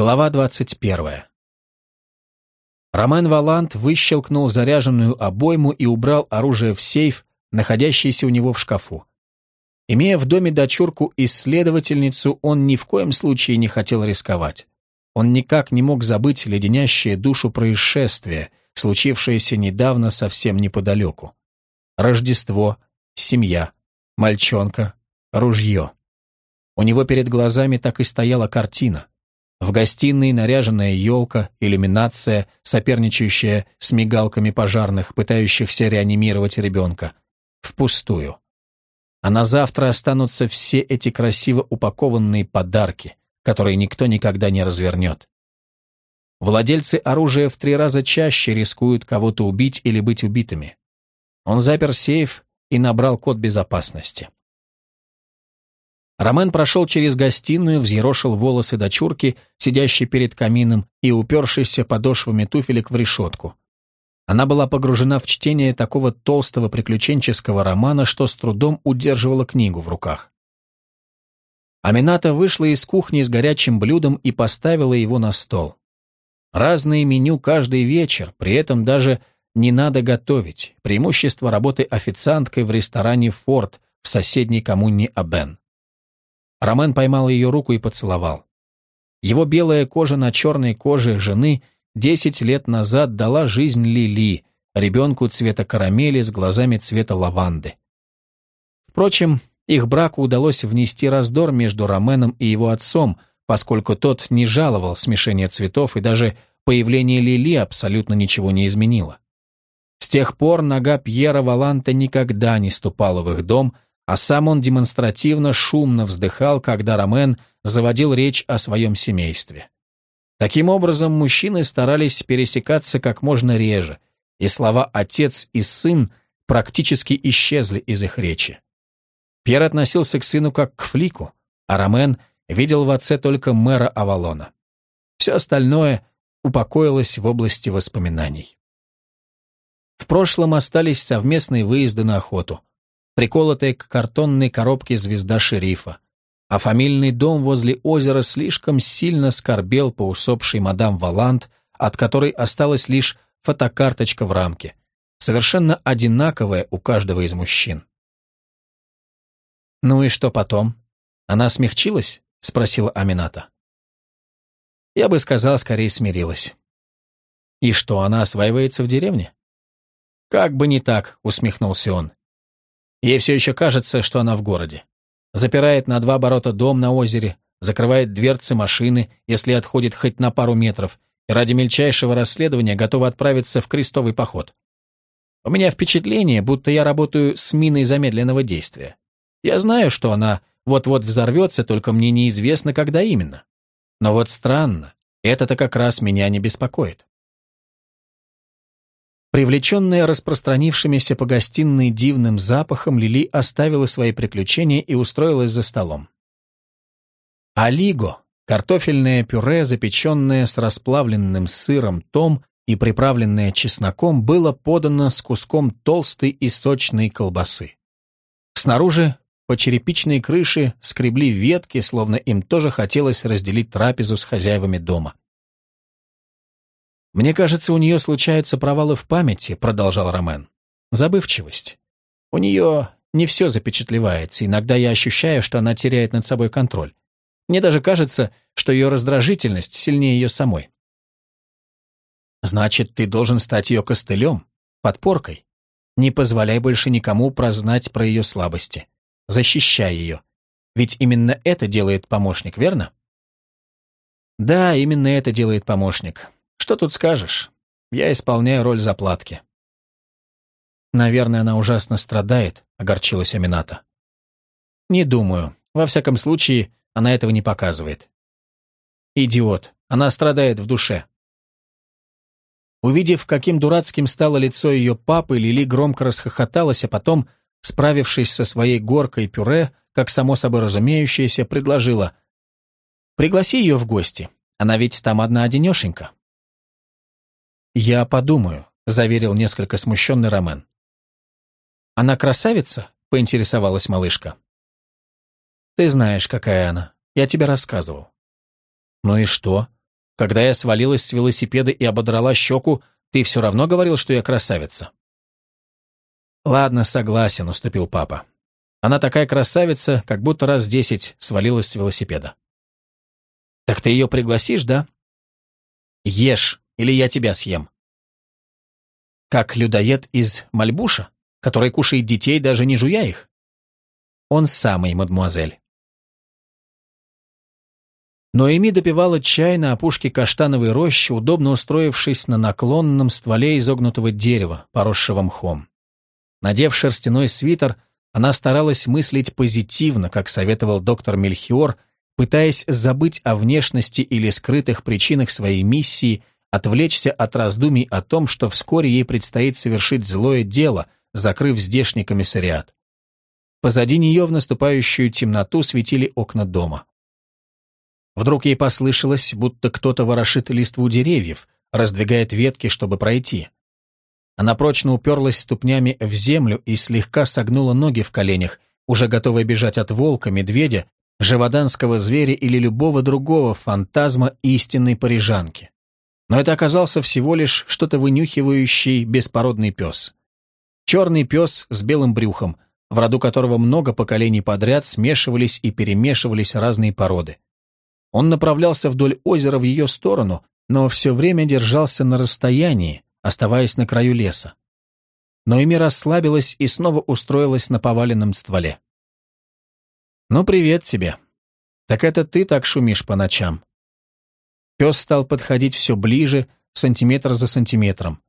Глава 21. Ромен Валант выщелкнул заряженную обойму и убрал оружие в сейф, находящийся у него в шкафу. Имея в доме дочурку-исследовательницу, он ни в коем случае не хотел рисковать. Он никак не мог забыть леденящее душу происшествие, случившееся недавно совсем неподалеку. Рождество, семья, мальчонка, ружье. У него перед глазами так и стояла картина. В гостиной наряженная елка, иллюминация, соперничающая с мигалками пожарных, пытающихся реанимировать ребенка. Впустую. А на завтра останутся все эти красиво упакованные подарки, которые никто никогда не развернет. Владельцы оружия в три раза чаще рискуют кого-то убить или быть убитыми. Он запер сейф и набрал код безопасности. Ромен прошел через гостиную, взъерошил волосы дочурки, сидящей перед камином и упершейся подошвами туфелек в решетку. Она была погружена в чтение такого толстого приключенческого романа, что с трудом удерживала книгу в руках. Амината вышла из кухни с горячим блюдом и поставила его на стол. Разные меню каждый вечер, при этом даже не надо готовить. Преимущество работы официанткой в ресторане «Форд» в соседней коммуне Абен. Ромен поймал ее руку и поцеловал. Его белая кожа на черной коже жены десять лет назад дала жизнь Лили, ребенку цвета карамели с глазами цвета лаванды. Впрочем, их браку удалось внести раздор между Роменом и его отцом, поскольку тот не жаловал смешение цветов и даже появление Лили абсолютно ничего не изменило. С тех пор нога Пьера Валанта никогда не ступала в их дом, а сам он демонстративно шумно вздыхал, когда Ромен заводил речь о своем семействе. Таким образом, мужчины старались пересекаться как можно реже, и слова «отец» и «сын» практически исчезли из их речи. Пьер относился к сыну как к флику, а Ромен видел в отце только мэра Авалона. Все остальное упокоилось в области воспоминаний. В прошлом остались совместные выезды на охоту приколотая к картонной коробке звезда шерифа, а фамильный дом возле озера слишком сильно скорбел по усопшей мадам Валант, от которой осталась лишь фотокарточка в рамке, совершенно одинаковая у каждого из мужчин. «Ну и что потом? Она смягчилась?» — спросила Амината. Я бы сказал, скорее смирилась. «И что, она осваивается в деревне?» «Как бы не так», — усмехнулся он. Ей все еще кажется, что она в городе. Запирает на два оборота дом на озере, закрывает дверцы машины, если отходит хоть на пару метров, и ради мельчайшего расследования готова отправиться в крестовый поход. У меня впечатление, будто я работаю с миной замедленного действия. Я знаю, что она вот-вот взорвется, только мне неизвестно, когда именно. Но вот странно, это-то как раз меня не беспокоит. Привлеченная распространившимися по гостиной дивным запахом, Лили оставила свои приключения и устроилась за столом. Алиго, картофельное пюре, запеченное с расплавленным сыром том и приправленное чесноком, было подано с куском толстой и сочной колбасы. Снаружи по черепичной крыше скребли ветки, словно им тоже хотелось разделить трапезу с хозяевами дома. «Мне кажется, у нее случаются провалы в памяти», — продолжал Ромен. «Забывчивость. У нее не все запечатлевается, иногда я ощущаю, что она теряет над собой контроль. Мне даже кажется, что ее раздражительность сильнее ее самой». «Значит, ты должен стать ее костылем, подпоркой. Не позволяй больше никому прознать про ее слабости. Защищай ее. Ведь именно это делает помощник, верно?» «Да, именно это делает помощник. Что тут скажешь? Я исполняю роль заплатки. Наверное, она ужасно страдает, огорчилась Амината. Не думаю. Во всяком случае, она этого не показывает. Идиот. Она страдает в душе. Увидев, каким дурацким стало лицо ее папы, Лили громко расхохоталась, а потом, справившись со своей горкой пюре, как само собой разумеющееся, предложила «Пригласи ее в гости, она ведь там одна-одинешенька». «Я подумаю», — заверил несколько смущенный Ромен. «Она красавица?» — поинтересовалась малышка. «Ты знаешь, какая она. Я тебе рассказывал». «Ну и что? Когда я свалилась с велосипеда и ободрала щеку, ты все равно говорил, что я красавица». «Ладно, согласен», — уступил папа. «Она такая красавица, как будто раз десять свалилась с велосипеда». «Так ты ее пригласишь, да?» «Ешь, или я тебя съем». «Как людоед из Мальбуша, который кушает детей, даже не жуя их?» «Он самый, мадемуазель». Ноэми допивала чай на опушке каштановой рощи, удобно устроившись на наклонном стволе изогнутого дерева, поросшего мхом. Надев шерстяной свитер, она старалась мыслить позитивно, как советовал доктор Мельхиор, пытаясь забыть о внешности или скрытых причинах своей миссии, отвлечься от раздумий о том, что вскоре ей предстоит совершить злое дело, закрыв здешний комиссариат. Позади нее в наступающую темноту светили окна дома. Вдруг ей послышалось, будто кто-то ворошит листву деревьев, раздвигает ветки, чтобы пройти. Она прочно уперлась ступнями в землю и слегка согнула ноги в коленях, уже готовая бежать от волка, медведя, живоданского зверя или любого другого фантазма истинной парижанки. Но это оказался всего лишь что-то вынюхивающий беспородный пес. Черный пес с белым брюхом, в роду которого много поколений подряд смешивались и перемешивались разные породы. Он направлялся вдоль озера в ее сторону, но все время держался на расстоянии, оставаясь на краю леса. Но Эми расслабилась и снова устроилась на поваленном стволе. «Ну, привет тебе. Так это ты так шумишь по ночам?» Пес стал подходить все ближе, сантиметр за сантиметром.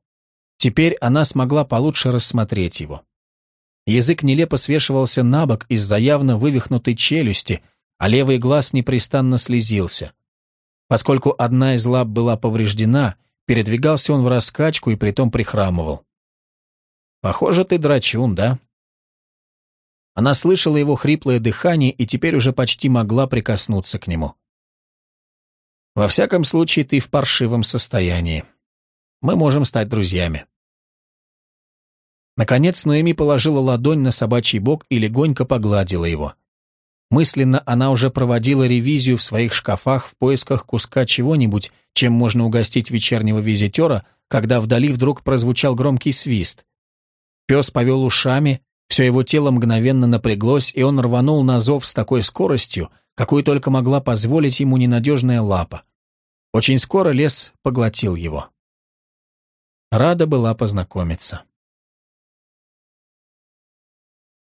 Теперь она смогла получше рассмотреть его. Язык нелепо свешивался на бок из-за явно вывихнутой челюсти, а левый глаз непрестанно слезился. Поскольку одна из лап была повреждена, Передвигался он в раскачку и притом прихрамывал. «Похоже, ты драчун, да?» Она слышала его хриплое дыхание и теперь уже почти могла прикоснуться к нему. «Во всяком случае, ты в паршивом состоянии. Мы можем стать друзьями». Наконец Ноэми положила ладонь на собачий бок и легонько погладила его. Мысленно она уже проводила ревизию в своих шкафах в поисках куска чего-нибудь, чем можно угостить вечернего визитера, когда вдали вдруг прозвучал громкий свист. Пес повел ушами, все его тело мгновенно напряглось, и он рванул на зов с такой скоростью, какую только могла позволить ему ненадежная лапа. Очень скоро лес поглотил его. Рада была познакомиться.